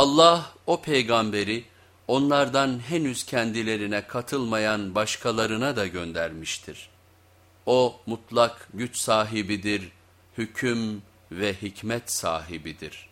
Allah o peygamberi onlardan henüz kendilerine katılmayan başkalarına da göndermiştir. O mutlak güç sahibidir, hüküm ve hikmet sahibidir.''